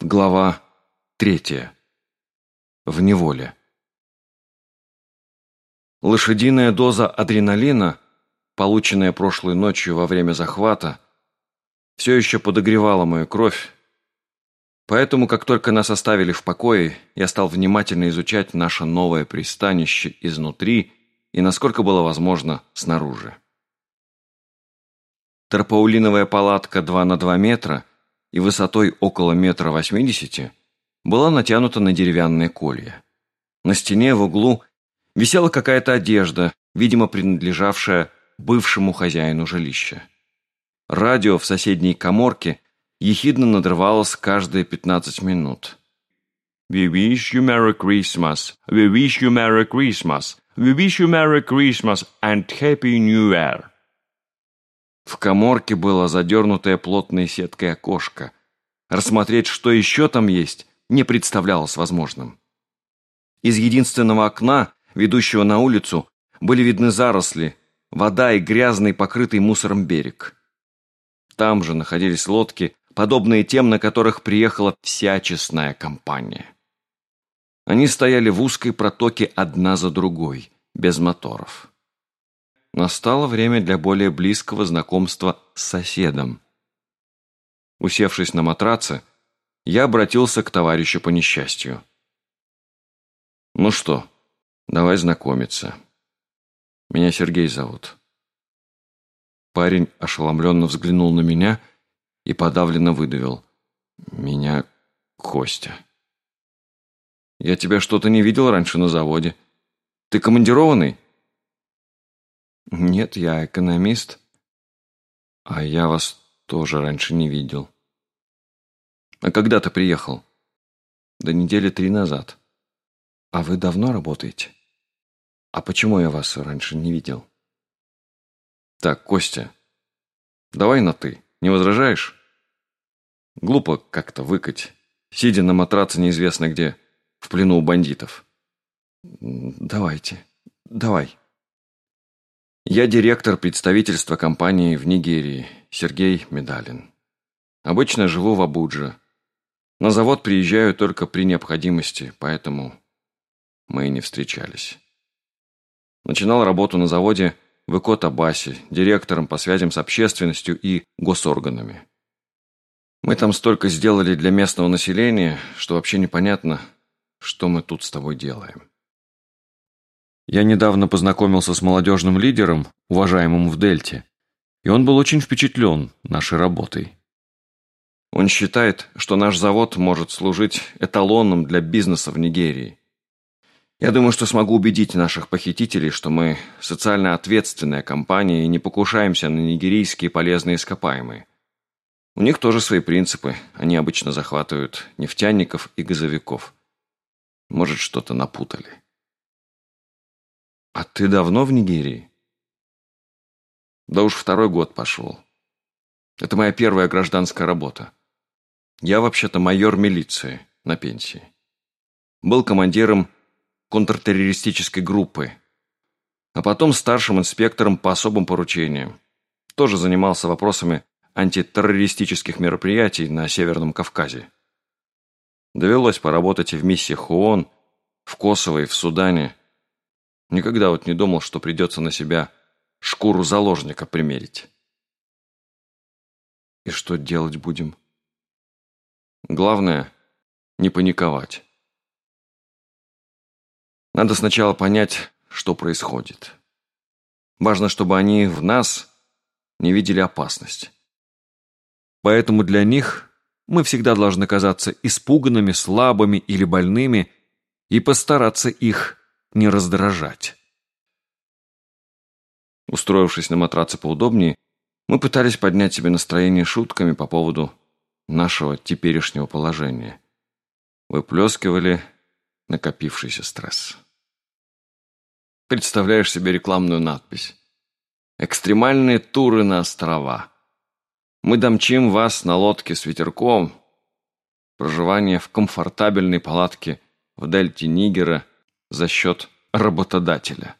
Глава третья. В неволе. Лошадиная доза адреналина, полученная прошлой ночью во время захвата, все еще подогревала мою кровь, поэтому, как только нас оставили в покое, я стал внимательно изучать наше новое пристанище изнутри и, насколько было возможно, снаружи. Тарпаулиновая палатка 2 на 2 метра и высотой около метра восьмидесяти была натянута на деревянные колья. На стене в углу висела какая-то одежда, видимо, принадлежавшая бывшему хозяину жилища. Радио в соседней коморке ехидно надрывалось каждые пятнадцать минут. «We wish you Merry Christmas! We wish you Merry Christmas! We wish you Merry Christmas and Happy New Year!» В коморке было задернутое плотной сеткой окошко. Рассмотреть, что еще там есть, не представлялось возможным. Из единственного окна, ведущего на улицу, были видны заросли, вода и грязный, покрытый мусором берег. Там же находились лодки, подобные тем, на которых приехала вся честная компания. Они стояли в узкой протоке одна за другой, без моторов настало время для более близкого знакомства с соседом. Усевшись на матраце, я обратился к товарищу по несчастью. «Ну что, давай знакомиться. Меня Сергей зовут». Парень ошеломленно взглянул на меня и подавленно выдавил. «Меня Костя». «Я тебя что-то не видел раньше на заводе. Ты командированный?» «Нет, я экономист. А я вас тоже раньше не видел». «А когда ты приехал?» «До недели три назад». «А вы давно работаете?» «А почему я вас раньше не видел?» «Так, Костя, давай на «ты». Не возражаешь?» Глупо как-то выкать, сидя на матраце неизвестно где, в плену у бандитов. «Давайте, давай». Я директор представительства компании в Нигерии, Сергей Медалин. Обычно живу в Абудже. На завод приезжаю только при необходимости, поэтому мы и не встречались. Начинал работу на заводе в Икот-Абасе, директором по связям с общественностью и госорганами. Мы там столько сделали для местного населения, что вообще непонятно, что мы тут с тобой делаем. Я недавно познакомился с молодежным лидером, уважаемым в Дельте, и он был очень впечатлен нашей работой. Он считает, что наш завод может служить эталоном для бизнеса в Нигерии. Я думаю, что смогу убедить наших похитителей, что мы социально ответственная компания и не покушаемся на нигерийские полезные ископаемые. У них тоже свои принципы. Они обычно захватывают нефтяников и газовиков. Может, что-то напутали. «А ты давно в Нигерии?» «Да уж второй год пошел. Это моя первая гражданская работа. Я вообще-то майор милиции на пенсии. Был командиром контртеррористической группы, а потом старшим инспектором по особым поручениям. Тоже занимался вопросами антитеррористических мероприятий на Северном Кавказе. Довелось поработать и в миссиях ООН, в Косово и в Судане. Никогда вот не думал, что придется на себя шкуру заложника примерить. И что делать будем? Главное, не паниковать. Надо сначала понять, что происходит. Важно, чтобы они в нас не видели опасность. Поэтому для них мы всегда должны казаться испуганными, слабыми или больными и постараться их не раздражать. Устроившись на матраце поудобнее, мы пытались поднять себе настроение шутками по поводу нашего теперешнего положения. Выплескивали накопившийся стресс. Представляешь себе рекламную надпись. «Экстремальные туры на острова. Мы домчим вас на лодке с ветерком. Проживание в комфортабельной палатке в дельте Нигера за счет работодателя.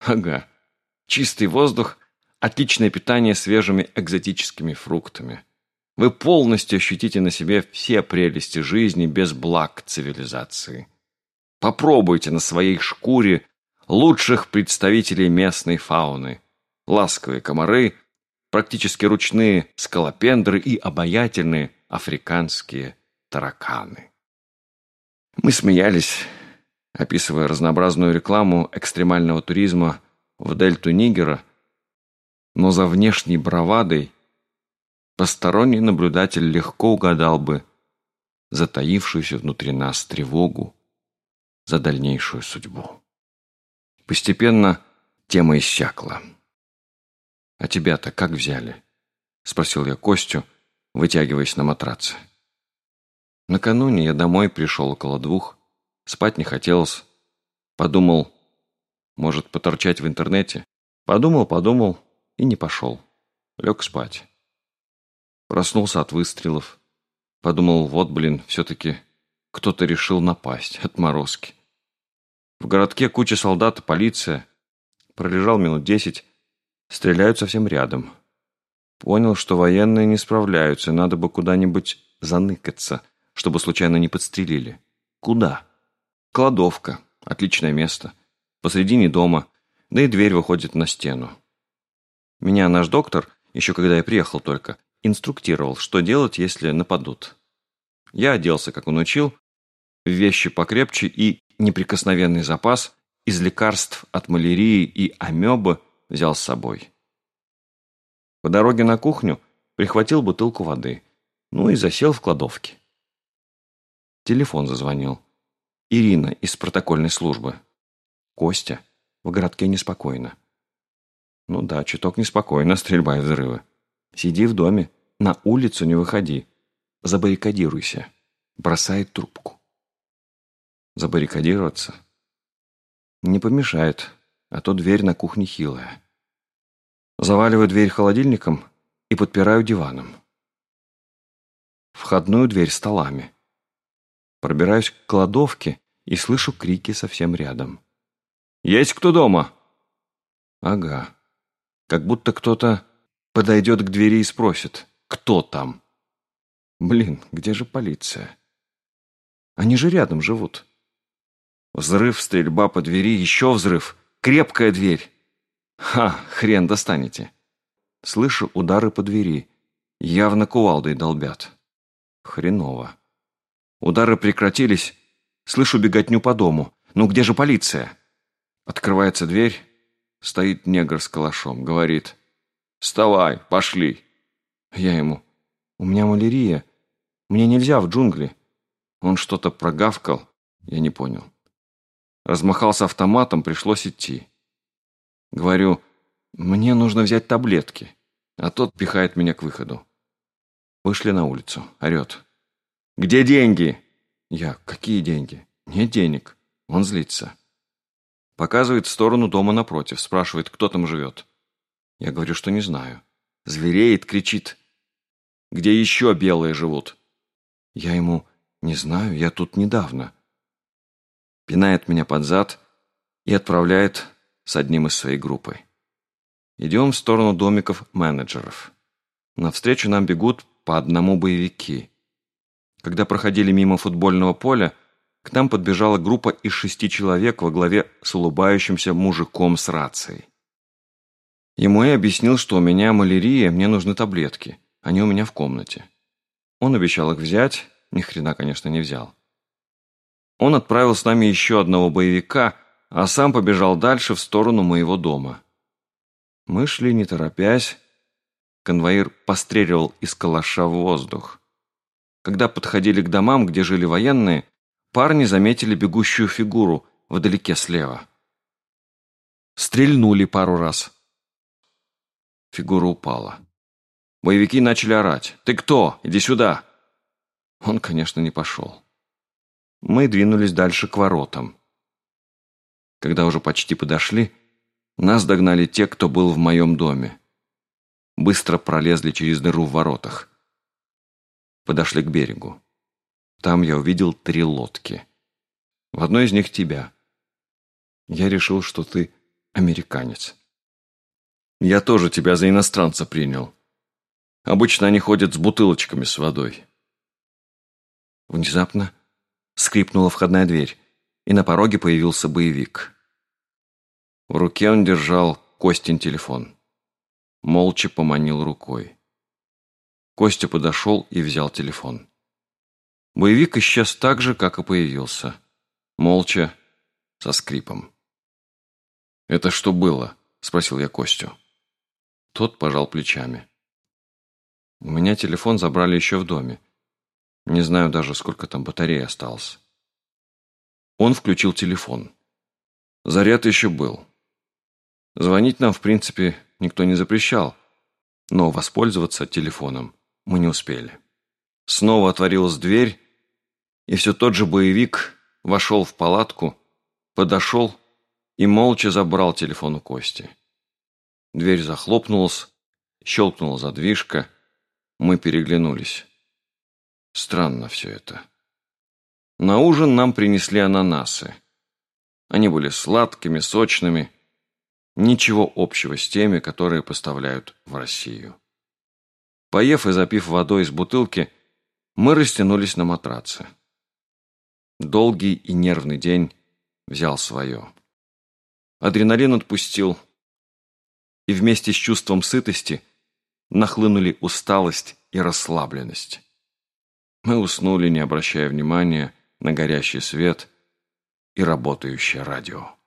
Ага. Чистый воздух, отличное питание свежими экзотическими фруктами. вы полностью ощутите на себе все прелести жизни без благ цивилизации. Попробуйте на своей шкуре лучших представителей местной фауны. Ласковые комары, практически ручные скалопендры и обаятельные африканские тараканы. Мы смеялись, описывая разнообразную рекламу экстремального туризма в дельту Нигера, но за внешней бравадой посторонний наблюдатель легко угадал бы затаившуюся внутри нас тревогу за дальнейшую судьбу. Постепенно тема иссякла. «А тебя-то как взяли?» — спросил я Костю, вытягиваясь на матраце. Накануне я домой пришел около двух, спать не хотелось. Подумал, может, поторчать в интернете. Подумал, подумал и не пошел. Лег спать. Проснулся от выстрелов. Подумал, вот, блин, все-таки кто-то решил напасть. Отморозки. В городке куча солдат и полиция. Пролежал минут десять. Стреляют совсем рядом. Понял, что военные не справляются, надо бы куда-нибудь заныкаться, чтобы случайно не подстрелили. Куда? Кладовка. Отличное место. Посредине дома. Да и дверь выходит на стену. Меня наш доктор, еще когда я приехал только, инструктировал, что делать, если нападут. Я оделся, как он учил, вещи покрепче и неприкосновенный запас из лекарств от малярии и амебы взял с собой. По дороге на кухню прихватил бутылку воды, ну и засел в кладовке. Телефон зазвонил. Ирина из протокольной службы. Костя, в городке неспокойно. Ну да, чуток неспокойно, стрельба и взрывы. Сиди в доме, на улицу не выходи. Забаррикадируйся. Бросает трубку. Забаррикадироваться? Не помешает, а то дверь на кухне хилая. Заваливаю дверь холодильником и подпираю диваном. Входную дверь столами. Пробираюсь к кладовке и слышу крики совсем рядом. «Есть кто дома?» «Ага. Как будто кто-то подойдет к двери и спросит, кто там?» «Блин, где же полиция?» «Они же рядом живут». Взрыв, стрельба по двери, еще взрыв. Крепкая дверь. Ха, хрен достанете. Слышу удары по двери. Явно кувалдой долбят. Хреново. Удары прекратились. Слышу беготню по дому. Ну где же полиция? Открывается дверь. Стоит негр с калашом. Говорит. «Вставай, пошли!» Я ему. «У меня малярия. Мне нельзя в джунгли». Он что-то прогавкал. Я не понял. Размахался автоматом, пришлось идти. Говорю, мне нужно взять таблетки. А тот пихает меня к выходу. Вышли на улицу. Орет. «Где деньги?» Я. «Какие деньги?» «Нет денег». Он злится. Показывает в сторону дома напротив. Спрашивает, кто там живет. Я говорю, что не знаю. Звереет, кричит. «Где еще белые живут?» Я ему, «Не знаю, я тут недавно» пинает меня под зад и отправляет с одним из своей группы. Идем в сторону домиков менеджеров. Навстречу нам бегут по одному боевики. Когда проходили мимо футбольного поля, к нам подбежала группа из шести человек во главе с улыбающимся мужиком с рацией. Ему я объяснил, что у меня малярия, мне нужны таблетки. Они у меня в комнате. Он обещал их взять, ни хрена, конечно, не взял. Он отправил с нами еще одного боевика, а сам побежал дальше в сторону моего дома. Мы шли не торопясь. Конвоир постреливал из калаша в воздух. Когда подходили к домам, где жили военные, парни заметили бегущую фигуру вдалеке слева. Стрельнули пару раз. Фигура упала. Боевики начали орать. «Ты кто? Иди сюда!» Он, конечно, не пошел. Мы двинулись дальше к воротам. Когда уже почти подошли, нас догнали те, кто был в моем доме. Быстро пролезли через дыру в воротах. Подошли к берегу. Там я увидел три лодки. В одной из них тебя. Я решил, что ты американец. Я тоже тебя за иностранца принял. Обычно они ходят с бутылочками с водой. Внезапно скрипнула входная дверь, и на пороге появился боевик. В руке он держал Костин телефон. Молча поманил рукой. Костя подошел и взял телефон. Боевик исчез так же, как и появился. Молча, со скрипом. «Это что было?» – спросил я Костю. Тот пожал плечами. У меня телефон забрали еще в доме. Не знаю даже, сколько там батареи осталось. Он включил телефон. Заряд еще был. Звонить нам, в принципе, никто не запрещал, но воспользоваться телефоном мы не успели. Снова отворилась дверь, и все тот же боевик вошел в палатку, подошел и молча забрал телефон у Кости. Дверь захлопнулась, щелкнула задвижка, мы переглянулись. Странно все это. На ужин нам принесли ананасы. Они были сладкими, сочными, ничего общего с теми, которые поставляют в Россию. Поев и запив водой из бутылки, мы растянулись на матраце. Долгий и нервный день взял свое. Адреналин отпустил, и вместе с чувством сытости нахлынули усталость и расслабленность. Мы уснули, не обращая внимания на горящий свет и работающее радио.